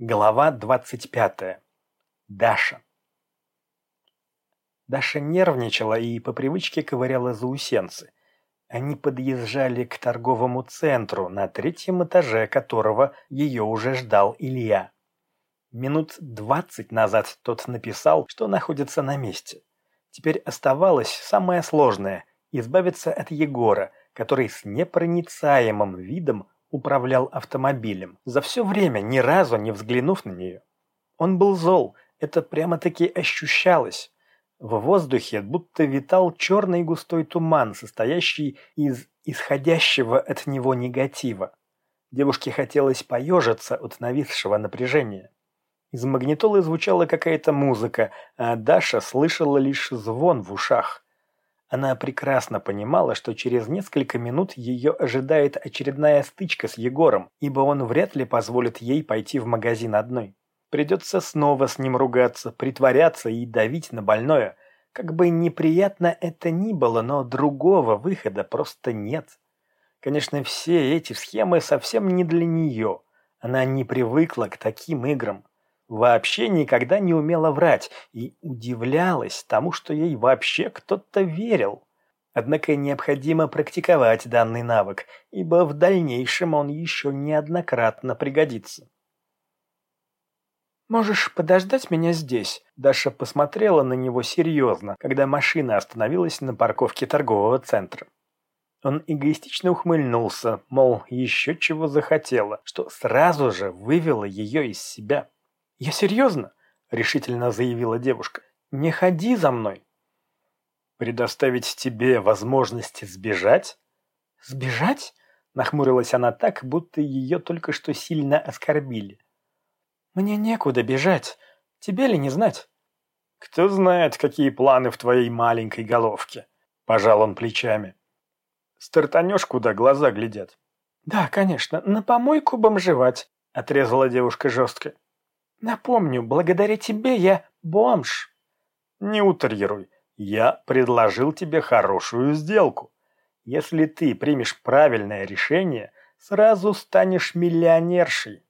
Глава 25. Даша. Даша нервничала и по привычке ковыряла заусенцы. Они подъезжали к торговому центру, на третьем этаже которого ее уже ждал Илья. Минут двадцать назад тот написал, что находится на месте. Теперь оставалось самое сложное – избавиться от Егора, который с непроницаемым видом управлял автомобилем, за все время ни разу не взглянув на нее. Он был зол, это прямо-таки ощущалось. В воздухе будто витал черный густой туман, состоящий из исходящего от него негатива. Девушке хотелось поежиться от нависшего напряжения. Из магнитолы звучала какая-то музыка, а Даша слышала лишь звон в ушах. Она прекрасно понимала, что через несколько минут ее ожидает очередная стычка с Егором, ибо он вряд ли позволит ей пойти в магазин одной. Придется снова с ним ругаться, притворяться и давить на больное. Как бы неприятно это ни было, но другого выхода просто нет. Конечно, все эти схемы совсем не для нее. Она не привыкла к таким играм вообще никогда не умела врать и удивлялась тому, что ей вообще кто-то верил. Однако необходимо практиковать данный навык, ибо в дальнейшем он еще неоднократно пригодится. «Можешь подождать меня здесь?» Даша посмотрела на него серьезно, когда машина остановилась на парковке торгового центра. Он эгоистично ухмыльнулся, мол, еще чего захотела, что сразу же вывело ее из себя. «Я серьезно?» – решительно заявила девушка. «Не ходи за мной!» «Предоставить тебе возможность сбежать?» «Сбежать?» – нахмурилась она так, будто ее только что сильно оскорбили. «Мне некуда бежать. Тебе ли не знать?» «Кто знает, какие планы в твоей маленькой головке?» – пожал он плечами. «Стартанешь, куда глаза глядят?» «Да, конечно, на помойку бомжевать», – отрезала девушка жестко. Напомню, благодаря тебе я бомж. Не утрируй. Я предложил тебе хорошую сделку. Если ты примешь правильное решение, сразу станешь миллионершей.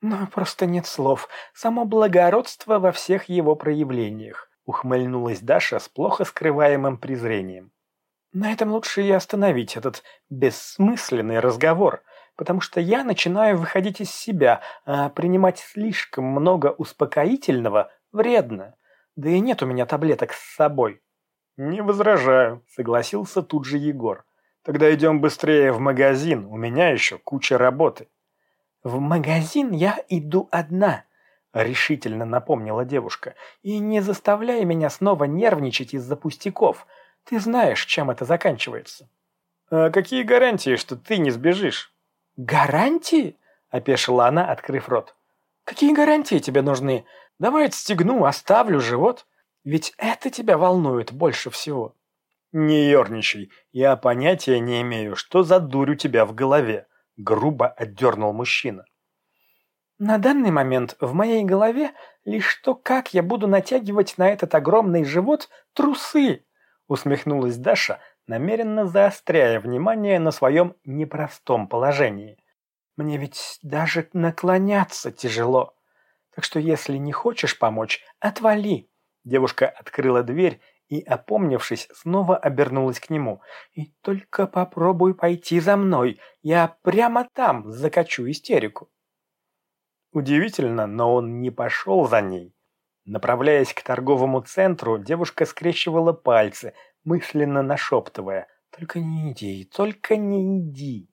Но просто нет слов. Само благородство во всех его проявлениях. Ухмыльнулась Даша с плохо скрываемым презрением. На этом лучше и остановить этот бессмысленный разговор – потому что я начинаю выходить из себя, а принимать слишком много успокоительного вредно. Да и нет у меня таблеток с собой. Не возражаю, согласился тут же Егор. Тогда идем быстрее в магазин, у меня еще куча работы. В магазин я иду одна, решительно напомнила девушка. И не заставляй меня снова нервничать из-за пустяков. Ты знаешь, чем это заканчивается. А какие гарантии, что ты не сбежишь? «Гарантии?» – опешила она, открыв рот. «Какие гарантии тебе нужны? Давай отстегну, оставлю живот. Ведь это тебя волнует больше всего». «Не ерничай, я понятия не имею, что за дурь у тебя в голове», – грубо отдернул мужчина. «На данный момент в моей голове лишь то, как я буду натягивать на этот огромный живот трусы», – усмехнулась Даша, намеренно заостряя внимание на своем непростом положении. Мне ведь даже наклоняться тяжело. Так что если не хочешь помочь, отвали. Девушка открыла дверь и, опомнившись, снова обернулась к нему. «И только попробуй пойти за мной, я прямо там закачу истерику». Удивительно, но он не пошел за ней. Направляясь к торговому центру, девушка скрещивала пальцы, мысленно нашептывая «Только не иди, только не иди».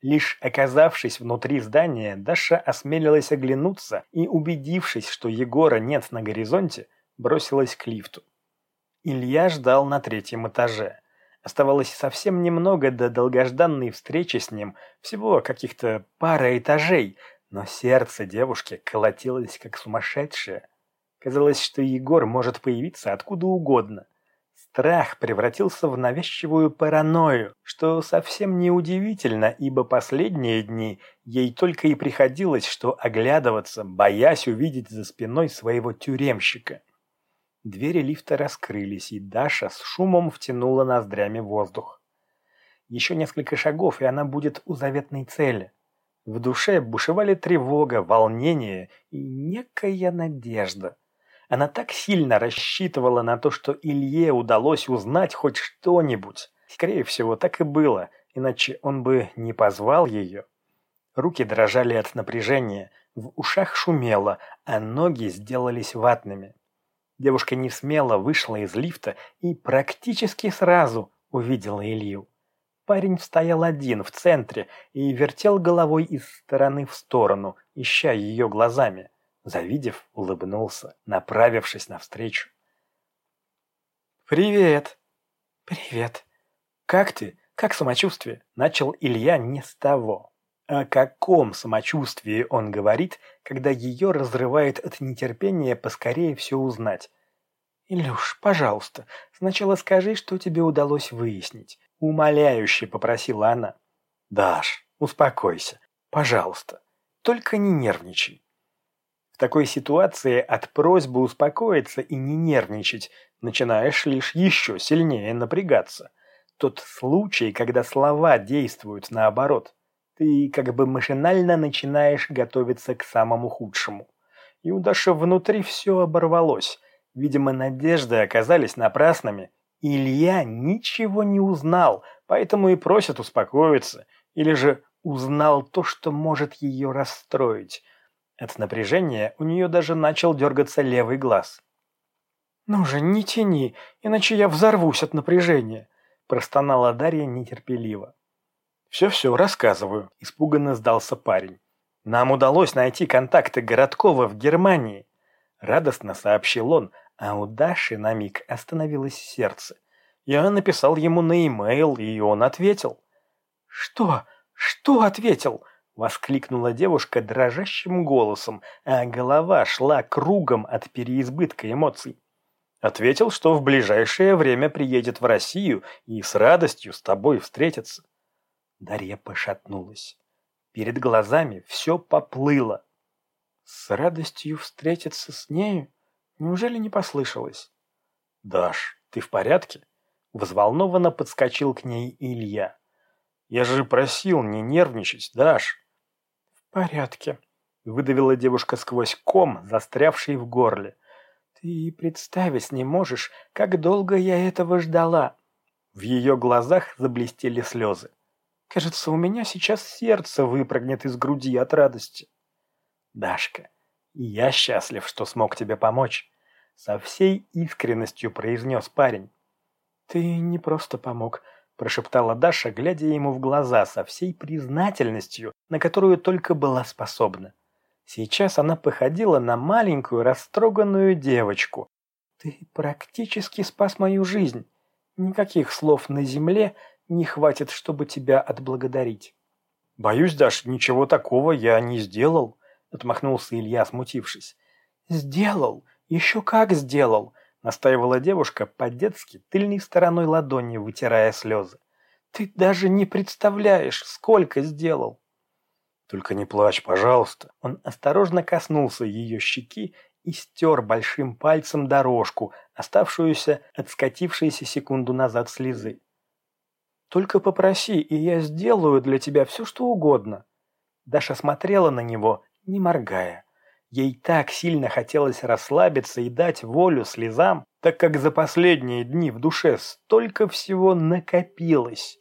Лишь оказавшись внутри здания, Даша осмелилась оглянуться и, убедившись, что Егора нет на горизонте, бросилась к лифту. Илья ждал на третьем этаже. Оставалось совсем немного до долгожданной встречи с ним, всего каких-то пара этажей, но сердце девушки колотилось как сумасшедшее. Казалось, что Егор может появиться откуда угодно. Страх превратился в навязчивую паранойю, что совсем не удивительно, ибо последние дни ей только и приходилось, что оглядываться, боясь увидеть за спиной своего тюремщика. Двери лифта раскрылись, и Даша с шумом втянула ноздрями воздух. Еще несколько шагов, и она будет у заветной цели. В душе бушевали тревога, волнение и некая надежда. Она так сильно рассчитывала на то, что Илье удалось узнать хоть что-нибудь. Скорее всего, так и было, иначе он бы не позвал ее. Руки дрожали от напряжения, в ушах шумело, а ноги сделались ватными. Девушка не смело вышла из лифта и практически сразу увидела Илью. Парень стоял один в центре и вертел головой из стороны в сторону, ища ее глазами. Завидев, улыбнулся, направившись навстречу. «Привет!» «Привет! Как ты? Как самочувствие?» Начал Илья не с того. О каком самочувствии он говорит, когда ее разрывает от нетерпения поскорее все узнать? «Илюш, пожалуйста, сначала скажи, что тебе удалось выяснить», — умоляюще попросила она. «Даш, успокойся, пожалуйста, только не нервничай». Такой ситуации от просьбы успокоиться и не нервничать начинаешь лишь еще сильнее напрягаться. Тот случай, когда слова действуют наоборот. Ты как бы машинально начинаешь готовиться к самому худшему. И у Даши внутри все оборвалось. Видимо, надежды оказались напрасными. Илья ничего не узнал, поэтому и просит успокоиться. Или же узнал то, что может ее расстроить. От напряжения у нее даже начал дергаться левый глаз. «Ну же, не тяни, иначе я взорвусь от напряжения», – простонала Дарья нетерпеливо. «Все-все, рассказываю», – испуганно сдался парень. «Нам удалось найти контакты Городкова в Германии», – радостно сообщил он, а у Даши на миг остановилось сердце. Я написал ему на e-mail, и он ответил. «Что? Что ответил?» — воскликнула девушка дрожащим голосом, а голова шла кругом от переизбытка эмоций. Ответил, что в ближайшее время приедет в Россию и с радостью с тобой встретится. Дарья пошатнулась. Перед глазами все поплыло. С радостью встретиться с нею? Неужели не послышалось? Даш, ты в порядке? Взволнованно подскочил к ней Илья. Я же просил не нервничать, Даш порядке», — выдавила девушка сквозь ком, застрявший в горле. «Ты представить не можешь, как долго я этого ждала». В ее глазах заблестели слезы. «Кажется, у меня сейчас сердце выпрыгнет из груди от радости». «Дашка, я счастлив, что смог тебе помочь», — со всей искренностью произнес парень. «Ты не просто помог», прошептала Даша, глядя ему в глаза со всей признательностью, на которую только была способна. Сейчас она походила на маленькую растроганную девочку. «Ты практически спас мою жизнь. Никаких слов на земле не хватит, чтобы тебя отблагодарить». «Боюсь, Даш, ничего такого я не сделал», — отмахнулся Илья, смутившись. «Сделал? Еще как сделал!» Настаивала девушка по-детски тыльной стороной ладони, вытирая слезы. «Ты даже не представляешь, сколько сделал!» «Только не плачь, пожалуйста!» Он осторожно коснулся ее щеки и стер большим пальцем дорожку, оставшуюся от скатившейся секунду назад слезы. «Только попроси, и я сделаю для тебя все, что угодно!» Даша смотрела на него, не моргая. Ей так сильно хотелось расслабиться и дать волю слезам, так как за последние дни в душе столько всего накопилось.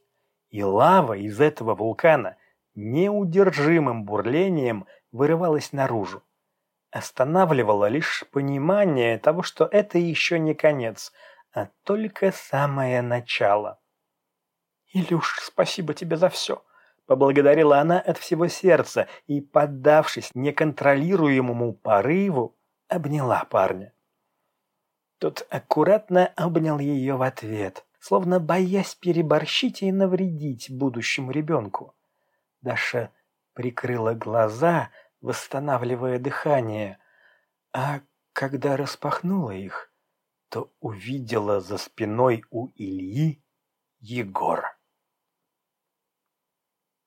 И лава из этого вулкана неудержимым бурлением вырывалась наружу. Останавливало лишь понимание того, что это еще не конец, а только самое начало. «Илюш, спасибо тебе за все!» Поблагодарила она от всего сердца и, поддавшись неконтролируемому порыву, обняла парня. Тот аккуратно обнял ее в ответ, словно боясь переборщить и навредить будущему ребенку. Даша прикрыла глаза, восстанавливая дыхание, а когда распахнула их, то увидела за спиной у Ильи Егора.